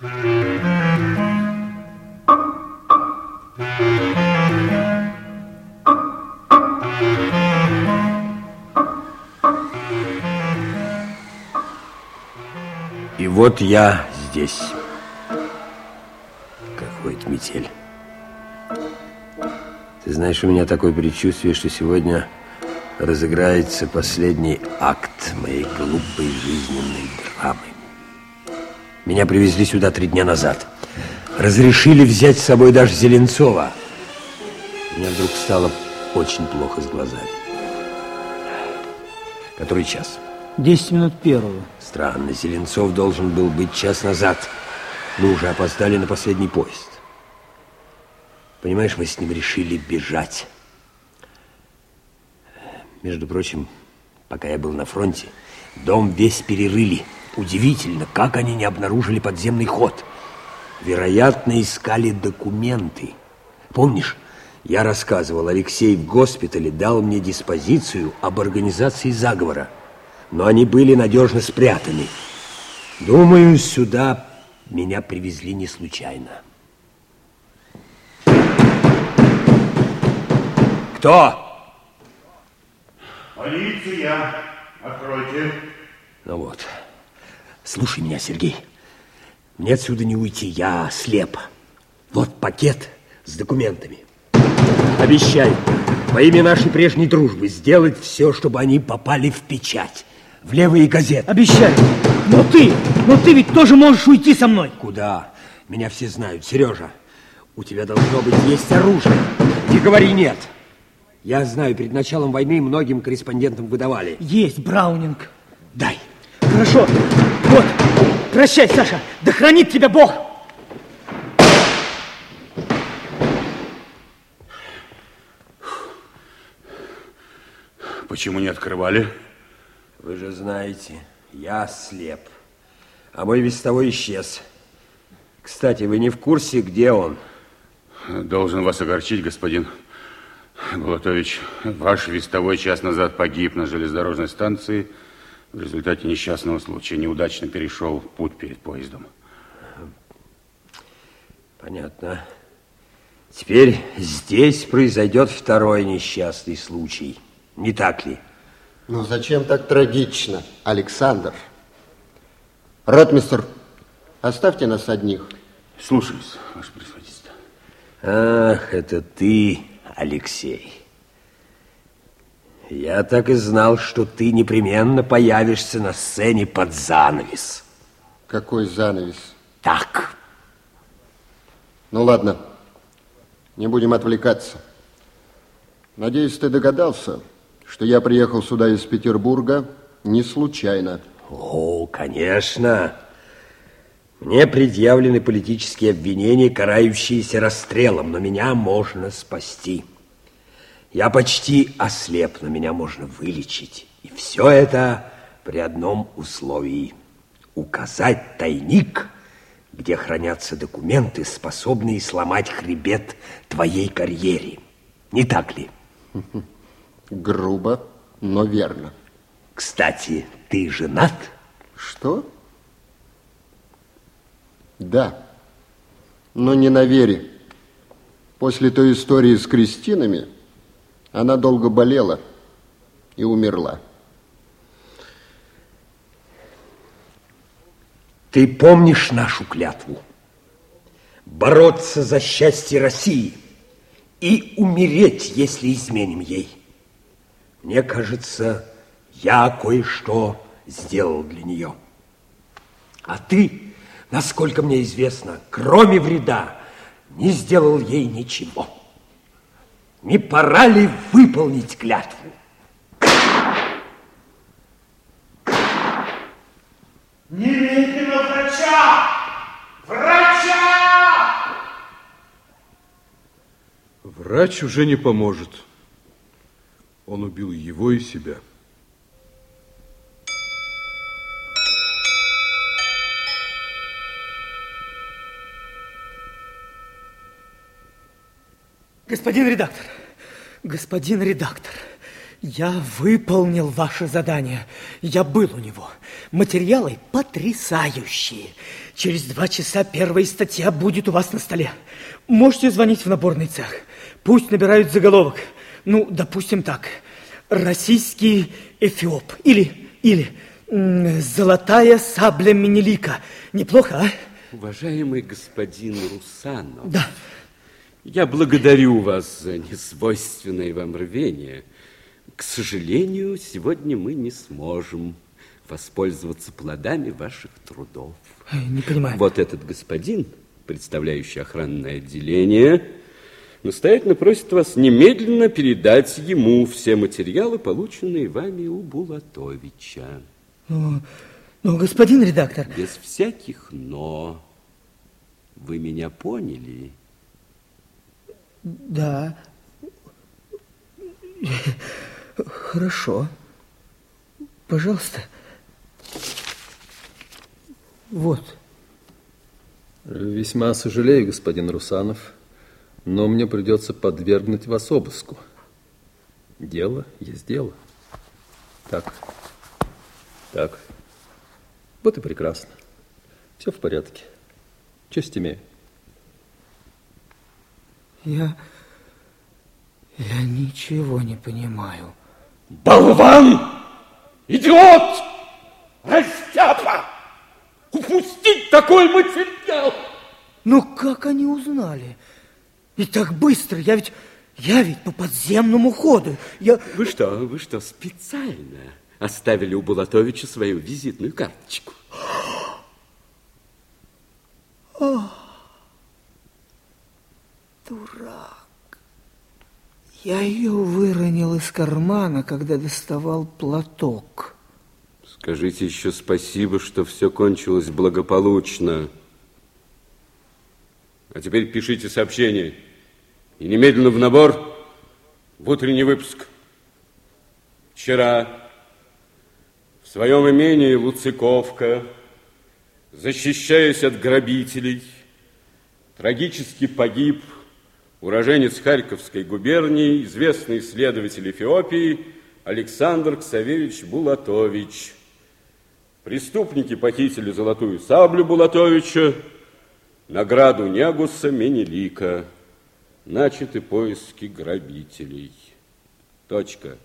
И вот я здесь. Какой-то метель. Ты знаешь, у меня такое предчувствие, что сегодня разыграется последний акт моей глупой жизненной драмы. Меня привезли сюда три дня назад. Разрешили взять с собой даже Зеленцова. Мне вдруг стало очень плохо с глазами. Который час? Десять минут первого. Странно, Зеленцов должен был быть час назад. Мы уже опоздали на последний поезд. Понимаешь, мы с ним решили бежать. Между прочим, пока я был на фронте, дом весь перерыли. Удивительно, как они не обнаружили подземный ход. Вероятно, искали документы. Помнишь, я рассказывал, Алексей в госпитале дал мне диспозицию об организации заговора но они были надежно спрятаны. Думаю, сюда меня привезли не случайно. Кто? Полиция. Откройте. Ну вот. Слушай меня, Сергей. Мне отсюда не уйти, я слеп. Вот пакет с документами. Обещаю, во имя нашей прежней дружбы сделать все, чтобы они попали в печать в левые газеты. Обещаю. Но ты, но ты ведь тоже можешь уйти со мной. Куда? Меня все знают. Сережа, у тебя должно быть есть оружие. Не говори нет. Я знаю, перед началом войны многим корреспондентам выдавали. Есть Браунинг. Дай. Хорошо. Вот. Прощай, Саша. Да хранит тебя Бог. Почему не открывали? Вы же знаете, я слеп. А мой вестовой исчез. Кстати, вы не в курсе, где он? Должен вас огорчить, господин Булатович. Ваш вестовой час назад погиб на железнодорожной станции. В результате несчастного случая неудачно перешел путь перед поездом. Понятно. Теперь здесь произойдет второй несчастный случай. Не так ли? Ну, зачем так трагично, Александр? Ротмистр, оставьте нас одних. Слушаюсь, ваше превосходительство. Ах, это ты, Алексей. Я так и знал, что ты непременно появишься на сцене под занавес. Какой занавес? Так. Ну, ладно. Не будем отвлекаться. Надеюсь, ты догадался, что я приехал сюда из Петербурга не случайно. О, конечно. Мне предъявлены политические обвинения, карающиеся расстрелом, но меня можно спасти. Я почти ослеп, но меня можно вылечить. И все это при одном условии. Указать тайник, где хранятся документы, способные сломать хребет твоей карьере. Не так ли? Грубо, но верно. Кстати, ты женат? Что? Да, но не на вере. После той истории с Кристинами она долго болела и умерла. Ты помнишь нашу клятву? Бороться за счастье России и умереть, если изменим ей. Мне кажется, я кое-что сделал для нее. А ты, насколько мне известно, кроме вреда, не сделал ей ничего. Не пора ли выполнить клятву? Немедленно врача! Врача! Врач уже не поможет. Он убил его и себя. Господин редактор, господин редактор, Я выполнил ваше задание. Я был у него. Материалы потрясающие. Через два часа первая статья будет у вас на столе. Можете звонить в наборный цех. Пусть набирают заголовок. Ну, допустим так. Российский эфиоп. Или, или золотая сабля Менелика. Неплохо, а? Уважаемый господин Русанов. Да. Я благодарю вас за несвойственное вам рвение. К сожалению, сегодня мы не сможем воспользоваться плодами ваших трудов. Не понимаю. Вот этот господин, представляющий охранное отделение, настоятельно просит вас немедленно передать ему все материалы, полученные вами у Булатовича. Ну, ну, господин редактор... Без всяких «но». Вы меня поняли? Да. Хорошо. Пожалуйста. Вот. Весьма сожалею, господин Русанов, но мне придется подвергнуть вас обыску. Дело есть дело. Так. Так. Вот и прекрасно. Все в порядке. Честь имею. Я... Я ничего не понимаю. Болван! Идиот! Растяпа! Упустить такой материал! Ну как они узнали? И так быстро, я ведь... Я ведь по подземному ходу. Я... Вы что, вы что, специально оставили у Булатовича свою визитную карточку? Дурак. Я ее выронил из кармана, когда доставал платок. Скажите еще спасибо, что все кончилось благополучно. А теперь пишите сообщение. И немедленно в набор в утренний выпуск. Вчера в своем имении Луциковка, защищаясь от грабителей, трагически погиб уроженец Харьковской губернии, известный исследователь Эфиопии Александр Ксаверич Булатович. Преступники похитили золотую саблю Булатовича, награду Негуса Менелика. Начаты поиски грабителей. Точка.